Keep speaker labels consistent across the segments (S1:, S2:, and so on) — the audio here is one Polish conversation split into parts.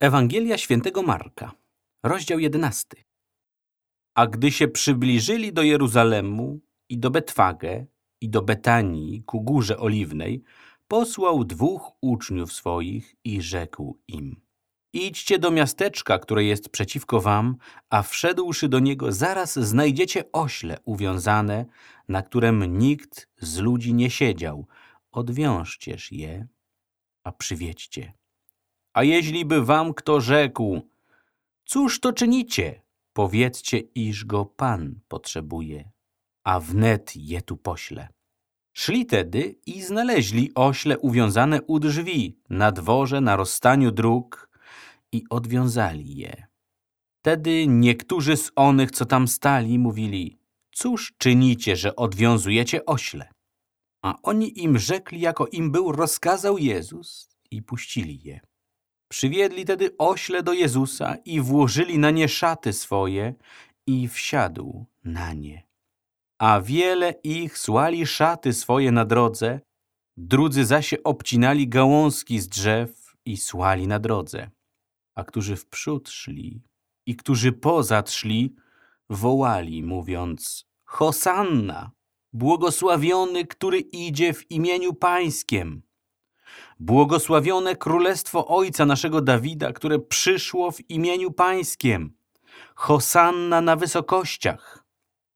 S1: Ewangelia świętego Marka, rozdział 11. A gdy się przybliżyli do Jeruzalemu i do Betwagę i do Betanii ku górze oliwnej, posłał dwóch uczniów swoich i rzekł im: Idźcie do miasteczka, które jest przeciwko wam, a wszedłszy do niego, zaraz znajdziecie ośle uwiązane, na którym nikt z ludzi nie siedział. Odwiążcież je, a przywiedźcie. A jeśli by wam kto rzekł, cóż to czynicie? Powiedzcie, iż go Pan potrzebuje, a wnet je tu pośle. Szli tedy i znaleźli ośle uwiązane u drzwi, na dworze, na rozstaniu dróg i odwiązali je. Tedy niektórzy z onych, co tam stali, mówili, cóż czynicie, że odwiązujecie ośle? A oni im rzekli, jako im był rozkazał Jezus i puścili je. Przywiedli tedy ośle do Jezusa i włożyli na nie szaty swoje i wsiadł na nie. A wiele ich słali szaty swoje na drodze, drudzy zaś obcinali gałązki z drzew i słali na drodze. A którzy wprzód szli i którzy pozad szli, wołali, mówiąc Hosanna, błogosławiony, który idzie w imieniu Pańskiem. Błogosławione królestwo Ojca naszego Dawida, które przyszło w imieniu Pańskiem. Hosanna na wysokościach.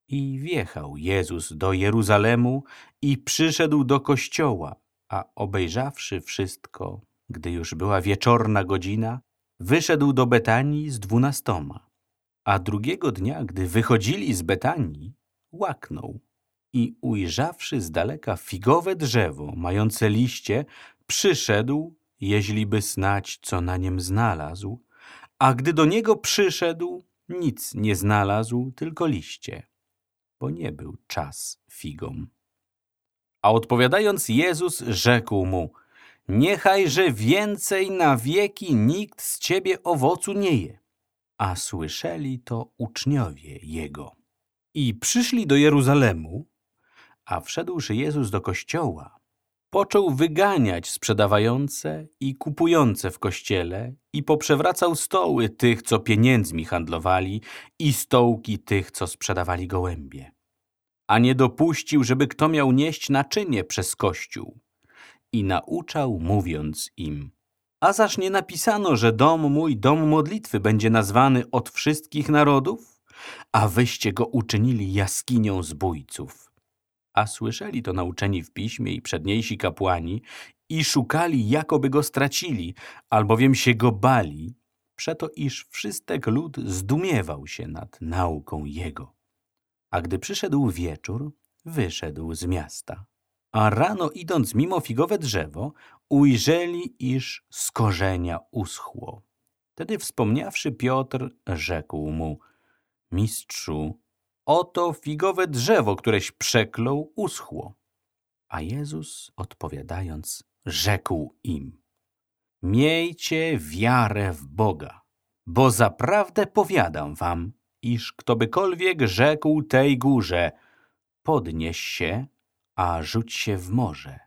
S1: I wjechał Jezus do Jeruzalemu i przyszedł do kościoła, a obejrzawszy wszystko, gdy już była wieczorna godzina, wyszedł do Betanii z dwunastoma. A drugiego dnia, gdy wychodzili z Betanii, łaknął i ujrzawszy z daleka figowe drzewo mające liście, przyszedł, jeźliby snać, co na niem znalazł, a gdy do niego przyszedł, nic nie znalazł, tylko liście, bo nie był czas figom. A odpowiadając Jezus rzekł mu, niechajże więcej na wieki nikt z ciebie owocu nie je. A słyszeli to uczniowie Jego. I przyszli do Jeruzalemu, a wszedłszy Jezus do kościoła, począł wyganiać sprzedawające i kupujące w kościele i poprzewracał stoły tych, co pieniędzmi handlowali i stołki tych, co sprzedawali gołębie. A nie dopuścił, żeby kto miał nieść naczynie przez kościół. I nauczał, mówiąc im, a zaż nie napisano, że dom mój, dom modlitwy będzie nazwany od wszystkich narodów? A wyście go uczynili jaskinią zbójców. A słyszeli to nauczeni w piśmie i przedniejsi kapłani i szukali, jakoby go stracili, albowiem się go bali, przeto iż wszystek lud zdumiewał się nad nauką jego. A gdy przyszedł wieczór, wyszedł z miasta. A rano idąc mimo figowe drzewo, ujrzeli, iż z korzenia uschło. Wtedy wspomniawszy Piotr, rzekł mu, Mistrzu, Oto figowe drzewo, któreś przeklął, uschło. A Jezus, odpowiadając, rzekł im, Miejcie wiarę w Boga, bo zaprawdę powiadam wam, iż ktobykolwiek rzekł tej górze, podnieś się, a rzuć się w morze,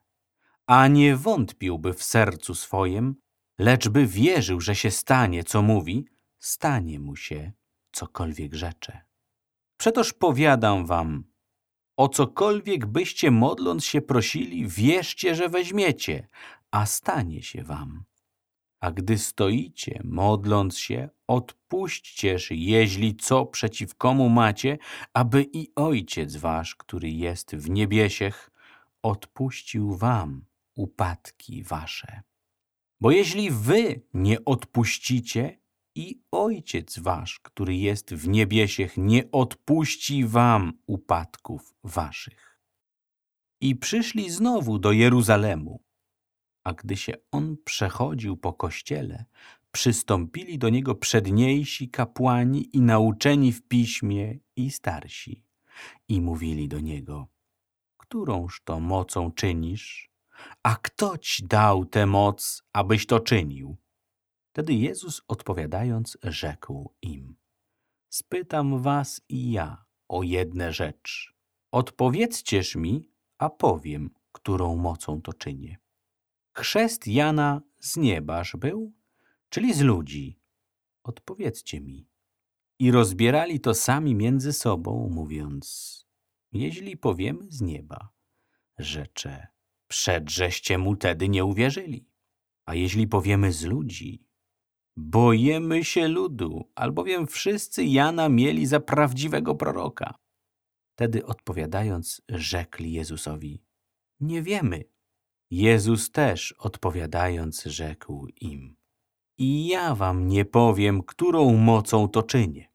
S1: a nie wątpiłby w sercu swojem, lecz by wierzył, że się stanie, co mówi, stanie mu się, cokolwiek rzecze. Przetoż powiadam wam, o cokolwiek byście modląc się prosili, wierzcie, że weźmiecie, a stanie się wam. A gdy stoicie, modląc się, odpuśćcież, jeśli co przeciw komu macie, aby i Ojciec wasz, który jest w niebiesiech, odpuścił wam upadki wasze. Bo jeśli wy nie odpuścicie, i Ojciec wasz, który jest w niebiesiech, nie odpuści wam upadków waszych. I przyszli znowu do Jeruzalemu, a gdy się on przechodził po kościele, przystąpili do niego przedniejsi kapłani i nauczeni w piśmie i starsi i mówili do niego, którąż to mocą czynisz? A kto ci dał tę moc, abyś to czynił? Wtedy Jezus odpowiadając rzekł im, spytam was i ja o jedne rzecz. Odpowiedzcież mi, a powiem, którą mocą to czynię. Chrzest Jana z niebaż był, czyli z ludzi? Odpowiedzcie mi. I rozbierali to sami między sobą, mówiąc, jeśli powiemy z nieba, rzecze, przedżeście mu tedy nie uwierzyli. A jeśli powiemy z ludzi, bojemy się ludu, albowiem wszyscy Jana mieli za prawdziwego proroka. Wtedy odpowiadając, rzekli Jezusowi, nie wiemy. Jezus też odpowiadając, rzekł im, i ja wam nie powiem, którą mocą to czynię.